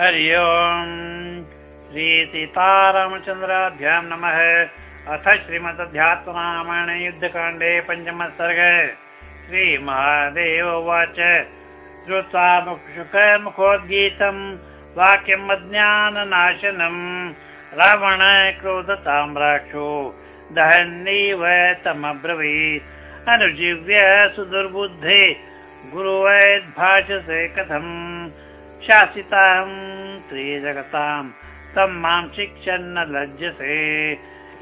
हरि ओम्। श्रीसीतारामचन्द्राभ्यां नमः। अथ श्रीमदध्यात्मरामायणे युद्धकाण्डे पञ्चम सर्ग श्रीमहादेव उवाच। श्रुत्वा मुखोद्गीतम् वाक्यम् अज्ञाननाशनम् रावण क्रोधतां राक्षो दहन्नीव तमब्रवीत्। अनुजीव्य सुदुर्बुद्धे गुरुवैद्भाषसे कथम् शासितां त्रिजगतां तं मां शिक्षन्न लज्जसे।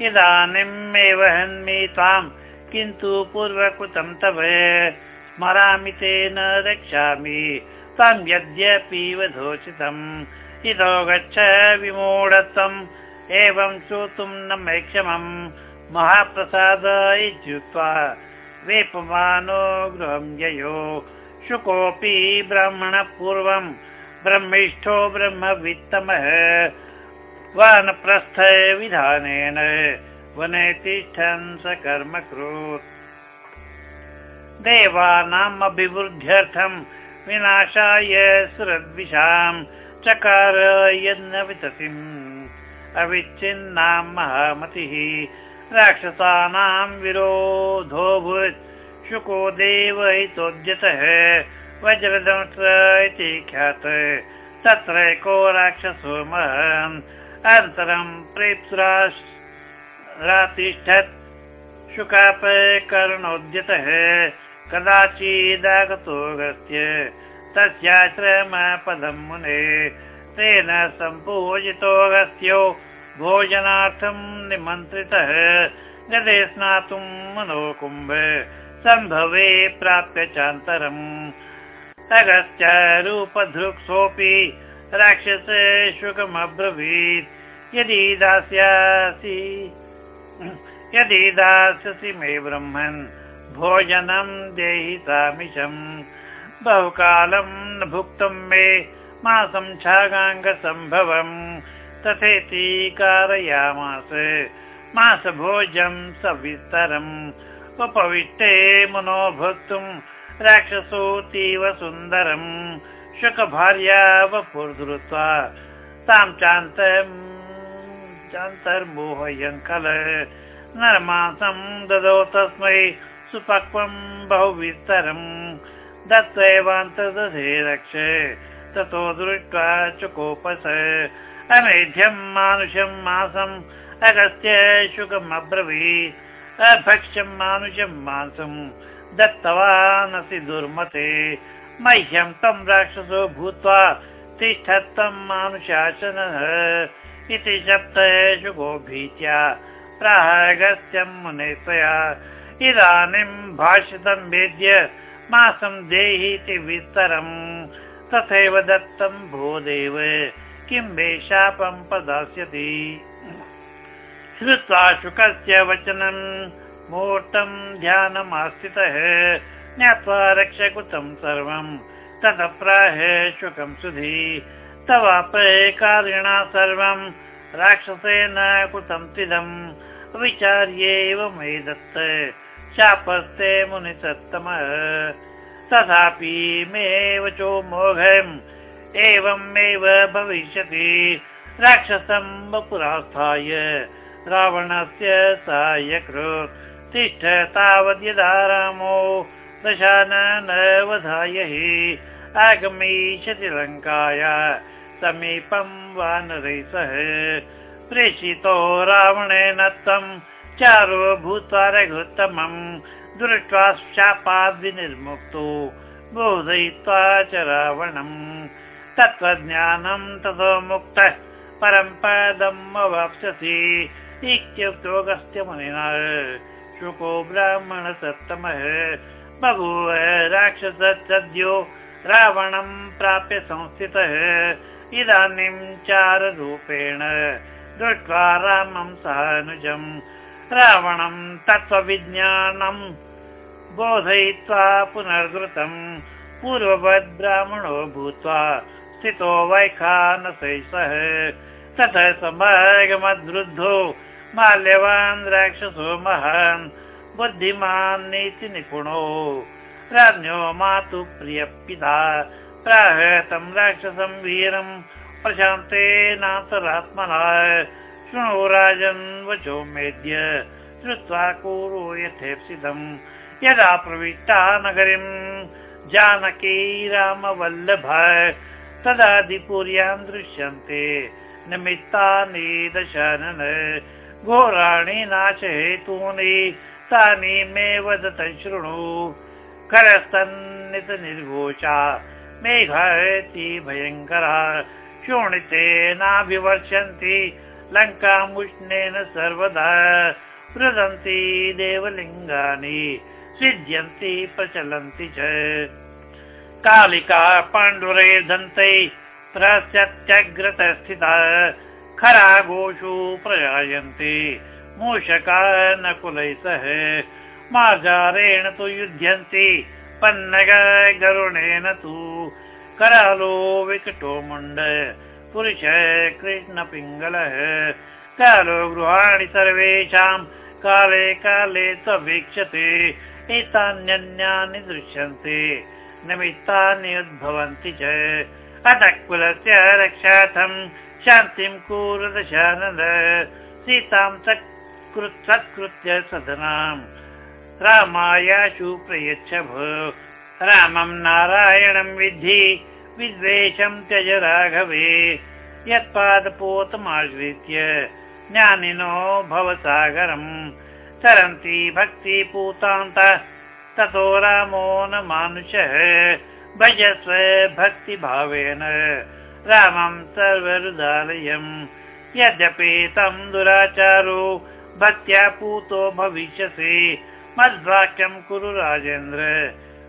इदानीमेव हन्मि त्वां किन्तु पूर्वकृतं तव। स्मरामि तेन रक्षामि तं यद्यपि वधोचितम्। इतो गच्छ विमूढत्वम् एवं श्रोतुं न मे क्षमम् महाप्रसाद इत्युक्त्वा वेपमानो गृहं ययो। शुकोऽपि ब्राह्मणः पूर्वम् ब्रह्मिष्ठो ब्रह्मवित्तमः। वानप्रस्थ विधानेन वने तिष्ठन् स कर्म देवानाम् अभिवृद्ध्यर्थम् विनाशाय सुरद्विषाम् चकार विततिम् अविच्छिन्नां महामतिः राक्षसानां विरोधोऽभूत् शुको देव वज्रदंश इति ख्यात। तत्रैको राक्षसो महन् अनन्तरं प्रेप्सुरातिष्ठत् शुकाप कर्णोद्यतः कदाचिदागतोऽगत्य तस्याश्रमपदं मुने। तेन सम्पूजितोऽगस्त्यो भोजनार्थं निमन्त्रितः। गदे स्नातुं मनोकुम्भ सम्भवे प्राप्य चान्तरम् अगस्त्य रूपधृक्सोऽपि राक्षस शुकमब्रवीत्। यदि दास्यासि यदि दास्यसि मे ब्रह्मन् भोजनं देहि सामिषम् बहुकालं भुक्तं मे मासं छागाङ्गसम्भवम् तथेति कारयामास। मासभोजं सविस्तरम् उपविष्टे मनो भोक्तुम् राक्षसोऽतीव सुन्दरम् शुकभार्या वपुर्धृत्वा तां चान्तर्मोहयन् खल नरमासं ददौ तस्मै सुपक्वम् बहुविस्तरम् दत्त्वैवान्तदधे रक्ष। ततो दृष्ट्वा चुकोपस। अमेध्यं मानुषं मासम् अगस्त्य शुकमब्रवीत्। अभक्ष्यं मानुषं मांसम् दत्तवानसि दुर्मते। मह्यं तं राक्षसो भूत्वा तिष्ठत्तं मानुशासनः इति शुभो भीत्या प्राहगस्त्यं मुने त्वया इदानीं भाषितं वेद्य मासं देहीति विस्तरम् तथैव दत्तं भो देव किं मे शापं प्रदास्यति। श्रुत्वा शुकस्य वचनम् मुहूर्तं ध्यानमास्थितः ज्ञात्वा रक्षकुतं सर्वं ततप्राह शुकं सुधी तवापकारिणा सर्वं राक्षसेन कृतं तिदम् विचार्येव मे दत्त। शापस्ते मुनिसत्तमः। तथापि मे वचो मोघम् एवमेव भविष्यति। राक्षसं वपुरास्थाय रावणस्य साहाय्यकृत् तिष्ठ तावद्यदा रामो दशानवधाय हि आगमिष्यति लङ्काय समीपं वानरै सह। प्रेषितो रावणेन तं चारो भूत्वा रघुत्तमम् दृष्ट्वा शापाद्विनिर्मुक्तो बोधयित्वा च रावणम् तत्त्वज्ञानं ततो मुक्तः परं पदम् अवाप्स्यसि। इत्युक्तोऽगस्त्यमुनिना शुको ब्राह्मण सप्तमः बभूव राक्षस रावणं प्राप्य संस्थितः। इदानीं चाररूपेण दृष्ट्वा रामं सानुजम् रावणं तत्त्वविज्ञानं बोधयित्वा पुनर्गृतम् पूर्ववद् ब्राह्मणो भूत्वा स्थितो वैखानसै सह। ततः समागमद्वृद्धो माल्यवान् राक्षसो महान् बुद्धिमान् नीति निपुणो। राज्ञो मातु प्रिय पिता प्राह तं राक्षसं वीरम् प्रशान्तेनान्तरात्मना शृणु राजन् वचो मेद्य श्रुत्वा कुरु यथेप्सितम्। यदा प्रविष्टा नगरीम् जानकी रामवल्लभ तदादिपुर्याम् दृश्यन्ते। निमित्तानि दशानन घोराणि नाशहेतूनि तानि मे वदत शृणु। करस्तन्नित निर्घोषा मेघयति भयङ्करा शोणितेनाभिवर्षन्ति लङ्कामुष्णेन सर्वदा। रुदन्ति देवलिङ्गानि सिद्ध्यन्ति प्रचलन्ति च। कालिका पाण्डुरे दन्ते प्रत्यग्रतस्थिता खरागोषु प्रजायन्ते मूषका नकुलै सह मार्जारेण तु युध्यन्ति पन्नग गरुणेन तु करालो विकटो मुण्ड पुरुष कृष्णपिङ्गलः कालो गृहाणि सर्वेषां काले काले वीक्षते एतान्यन्यानि दृश्यन्ते निमित्तानि उद्भवन्ति च। अतः कुलस्य रक्षार्थं शान्तिं कुरुदशानन्द। सीतां सत्कृत्य सदनाम्। रामायाशु प्रयच्छ रामं नारायणं विद्धि। विद्वेषं त्यज राघवे। यत्पादपोतमाश्रित्य ज्ञानिनो भवसागरम्। तरन्ति भक्तिपूतान्त ततो रामो न मानुषः। भजस्व भक्तिभावेन रामं सर्वरुदालयम् यद्यपि तं दुराचारो भक्त्या पूतो भविष्यसि। मद्वाक्यं कुरु राजेन्द्र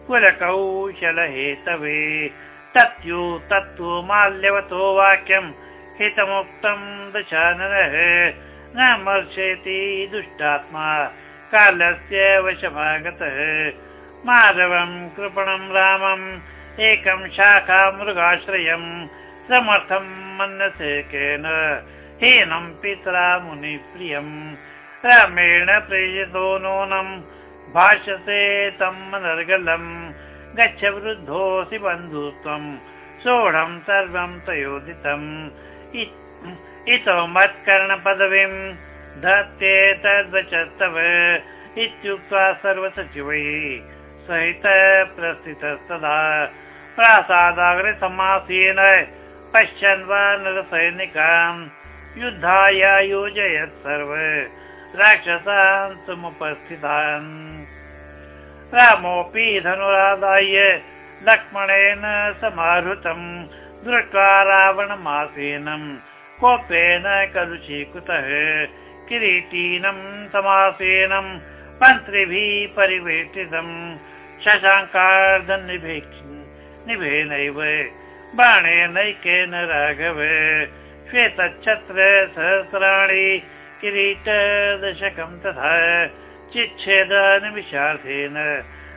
कुलकौशलहेतवे। तत्यु तत्तु माल्यवतो वाक्यम् हितमुक्तं दशाननः। न मर्शेति दुष्टात्मा कालस्य वशमागतः माधवं कृपणं रामम् एकं शाखा समर्थं मन्यसे केन। हीनं पितरा मुनिप्रियम् रामेण प्रेषितो नूनम् भाषसे तम् नर्गलम् गच्छ वृद्धोऽसि बन्धुत्वम् सोढं सर्वं तयोदितम् इतो मत्कर्णपदवीं धत्ते तद्वच तव इत्युक्त्वा सर्वसचिवैः सहित प्रस्थितस्तदा प्रासादाग्रे समासीन पश्यन् वा नरसैनिकान् युद्धाय योजयत् सर्व। राक्षसान् समुपस्थितान्। रामोऽपि धनुरादाय लक्ष्मणेन समाहृतम्। दृष्ट्वा रावणमासीनम् कोपेन कलुषीकृतः। किरीटीनं समासीनम् मन्त्रिभिः परिवेष्टितम् निभेनैव बाणेनैकेन राघव श्वेतच्छत्र सहस्राणि किरीटदशकं तथा चिच्छेदनिमिषार्थेन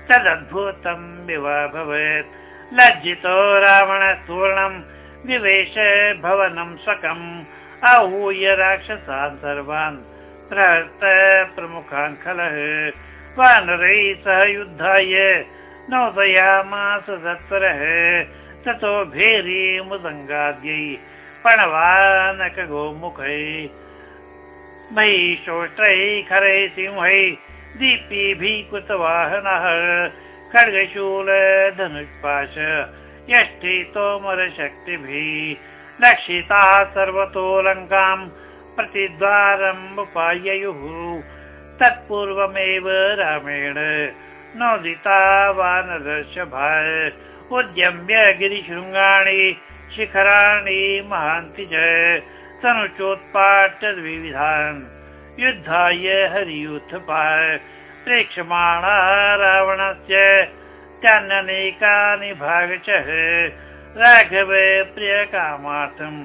तदद्भुतं विवाभवत् लज्जितो रावणस्तूर्णं विवेश भवनं स्वकम्। आहूय राक्षसान् सर्वान् प्रहर्त प्रमुखान् खलः। वानरैः सह युद्धाय नोदयामास तत्परः ततो भेरी मृदङ्गाद्यै पणवानक गोमुखै। महिषोष्टैः खरैः सिंहैः दीपीभिः कृतवाहनः खड्गशूल धनुष्पाश यष्टितोमरशक्तिभिः लक्षिताः सर्वतो लङ्काम् प्रतिद्वारम् उपाययुः तत्पूर्वमेव रामेण नोदिता वानरषभा उद्यम्य गिरिशृङ्गाणि शिखराणि महान्ति च। तनुचोत्पाट्य विविधान् युद्धाय हरियुत्थपा प्रेक्षमाणा रावणस्य त्यान्यनेकानि भागचः। राघव प्रियकामार्थम्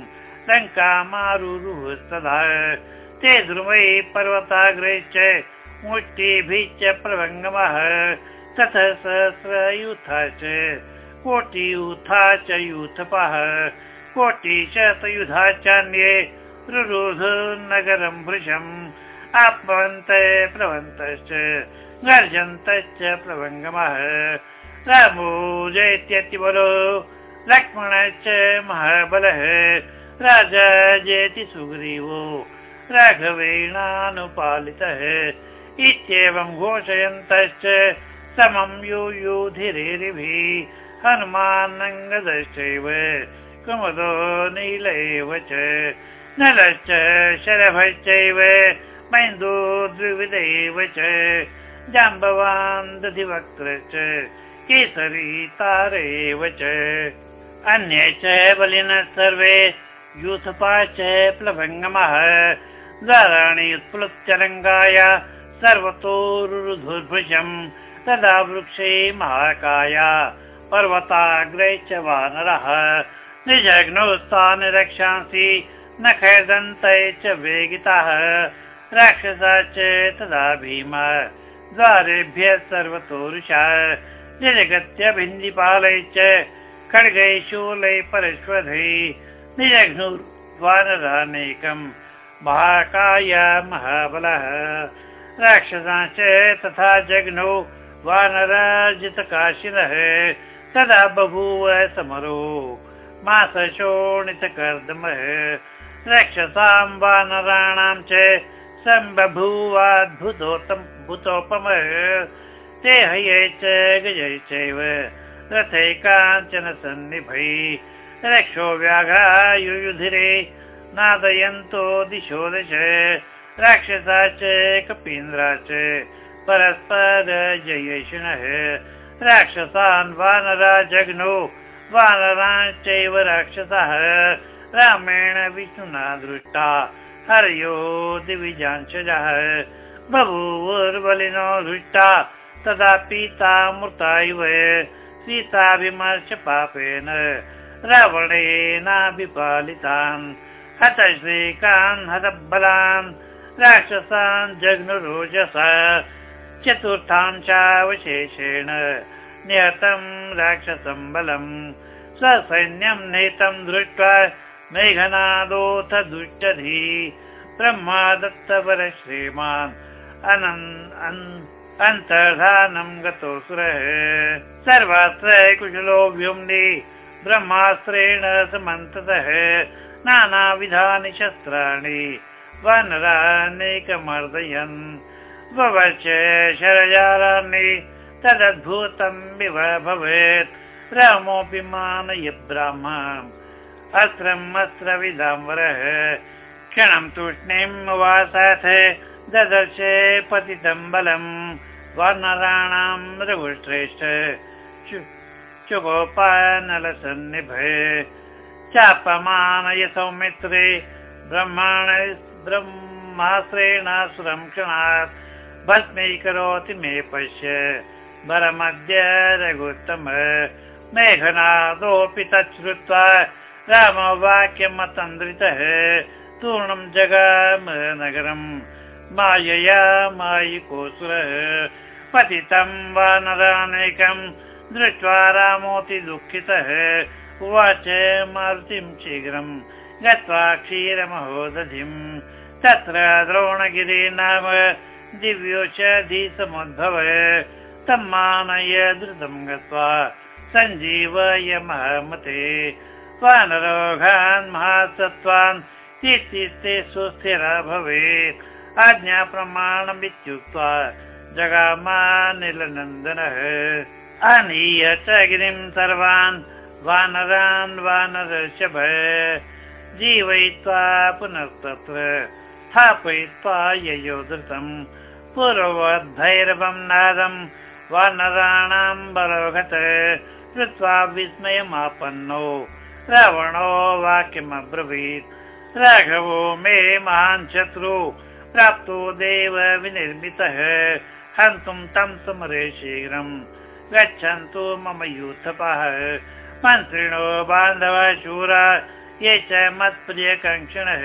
लङ्कामारुरुहस्तदा ते ध्रुवै पर्वताग्रैश्च मुष्टिभिश्च प्रभङ्गमः ततः सहस्रयूथा च कोटियूथा च यूथपः कोटिशतयुधा चान्ये रुरुध नगरं भृशम् आप्वन्त प्लवन्तश्च गर्जन्तश्च प्रभङ्गमः रामो जयत्यतिबलो लक्ष्मणश्च महाबलः। राजा जेति सुग्रीवो राघवेणानुपालितः। इत्येवं घोषयन्तश्च समं यो युधिरेरिभिः हनुमानङ्गदश्चैव कुमुदो नील एव च नलश्च शरभश्चैव मैन्दो द्विविधैव च जाम्बवान् दधिवक्त्रश्च केसरी तार एव च अन्ये च बलिनः सर्वे यूथपाश्च प्लवङ्गमः द्वाराणि उत्प्लुत्यरङ्गाय सर्वतोरुधुर्भुजम् तदा वृक्षे महाकाय पर्वताग्रे च वानरः निजग्नौ स्थान् रक्षांसि न खैदन्तै च वेगिताः। राक्षसा च तदा भीम द्वारेभ्यः सर्वतोरुषा। निजगत्य भिन्दिपालै च खड्गै शूलै परश्वधै निजघ्नुर्वानरानेकम् महाकाय महाबलः। राक्षसा च तथा जघ्नौ वानराजितकाशिनः तदा बभूव समरो। मासशोणितकर्दमः रक्षसां वानराणां च सम्बभूवाद्भुतोपमः ते हये च गजै चैव रथै काञ्चन सन्निभै। रक्षो व्याघायुयुधिरे नादयन्तो दिशो दश। राक्षसा च कपीन्द्रा च परस्पर जयेषिणः राक्षसान् वानरा जघ्नो वानराश्चैव राक्षसः। रामेण विष्णुना दृष्टा। हरयो दिविजांशजः बभूवुर्बलिनो हृष्टा तदा पीता मृता इव। सीताभिमर्श पापेन। रावणेनाभिपालितान्। हत श्रीकान् हतबलान्। राक्षसान् जघ्नुरोजस चतुर्थांशावशेषेण निहतं राक्षसं बलम् स्वसैन्यं नेतं दृष्ट्वा मेघनादोऽथ दुष्टधी। ब्रह्मा दत्तवर श्रीमान् अन्तर्धानं गतोऽसुरः सर्वास्त्र कुशलो व्योम्नि ब्रह्मास्त्रेण समन्ततः। नानाविधानि शस्त्राणि वानरानेकमर्दयन् शरजालानि तदद्भुतं विव भवेत्। रामोऽपि मानय ब्राह्मम्। अस्त्रम् अस्त्रविदाम्बरः क्षणं तूष्णीम् वासाथ ददर्श पतितं बलम् वानराणां रघुश्रेष्ठ। चुगोपानलसन्निभे। चापमानय सौमित्रे ब्रह्माण ब्रह्माश्रेणासुरं क्षणात् भस्मीकरोति मे पश्य वरमद्य रघुत्तम मेघनादोऽपि तच्छ्रुत्वा रामवाक्यमतन्द्रितः तूर्णं जगाम नगरम् मायया मायिकोऽसुरः पतितं वानरानेकम् दृष्ट्वा रामोऽति दुःखितः उवाच मारुतिं शीघ्रं गत्वा क्षीरमहोदधिम् तत्र द्रोणगिरि नाम दिव्योषधिसमुद्भव तं मानय द्रुतं गत्वा सञ्जीवय महमते। वानरोघान् महासत्त्वान् कीर्तिस्ते सुस्थिरा भवेत्। आज्ञाप्रमाणमित्युक्त्वा जगामानिलनन्दनः। आनीय च गिरिं सर्वान् वानरान् वानरषभ जीवयित्वा पुनस्तत्र स्थापयित्वा ययो धृतम् पूर्ववद्भैरवं नादम् वानराणां बलोघत कृत्वा विस्मयमापन्नो। रावणो वाक्यमब्रवीत्। राघवो मे महान् शत्रु प्राप्तो देव विनिर्मितः। हन्तुं तं समरे शीघ्रम् गच्छन्तु मम यूथपः। मन्त्रिणो बान्धव शूरा ये च मत्प्रियकङ्क्षिणः।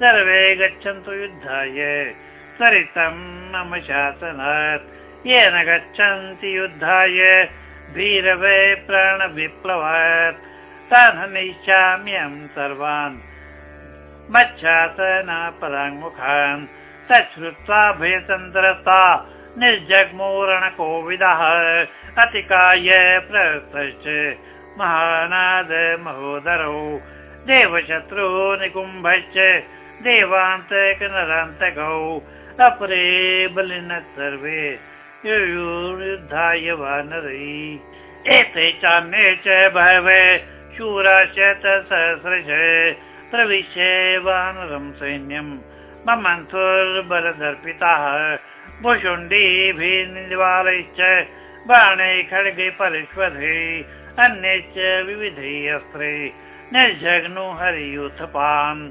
सर्वे गच्छन्तु युद्धाय सरितं मम शासनात्। येन गच्छन्ति युद्धाय वीरवे प्राणविप्लवात्। तान् हनिष्याम्यहं सर्वान्। मच्छासनपराङ्मुखान्। तच्छ्रुत्वा भयतन्त्रस्ता निर्जग्मूरणकोविदः अतिकाय प्रस्तश्च महानाद महोदरौ। देवशत्रु निकुम्भश्च देवान्तकनरान्तकौ अपरे बलिनः सर्वे युयुर्युद्धाय वानरै एते चान्ये च बहवे शूराश्च सहस्रश। प्रविश्य वानरं सैन्यम् ममन्थुर्बलदर्पिताः। भुषुण्डीभिर्निवारैश्च बाणे खड्गे परिष्वधे अन्यैश्च विविधै अस्त्रे। निर्जग्नु हरियूथपान्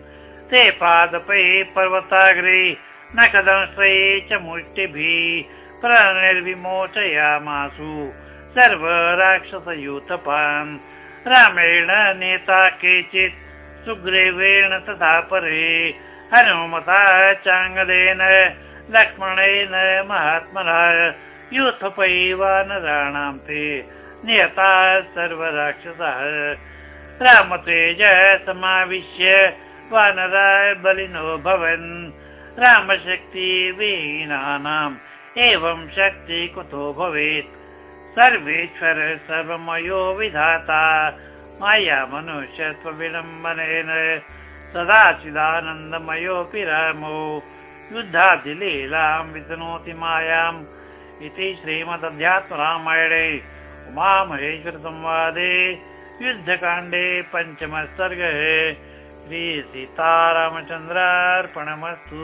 ते पादपै पर्वताग्रे नखदंश्रै च मुष्टिभिः प्रणिर्विमोचयामासु। सर्व राक्षसयूथपान् रामेण नेता केचित् सुग्रीवेण तथा परे। हनुमता चाङ्गलेन लक्ष्मणेन महात्मना यूथपैवानराणां ते। नियता सर्वराक्षसः। रामतेज समाविश्य वानराय बलिनो भवन् रामशक्तिविहीनानाम् एवं शक्ति कुतो भवेत्? सर्वेश्वर सर्वमयो विधाता। माया मनुष्यत्वविलम्बनेन सदाचिदानन्दमयोऽपि रामो। युद्धादिलीलां वितनोति मायाम्। इति श्रीमदध्यात्मरामायणे उमामहेश्वरसंवादे। युद्धकाण्डे पञ्चमः सर्गः श्रीसीतारामचन्द्रार्पणमस्तु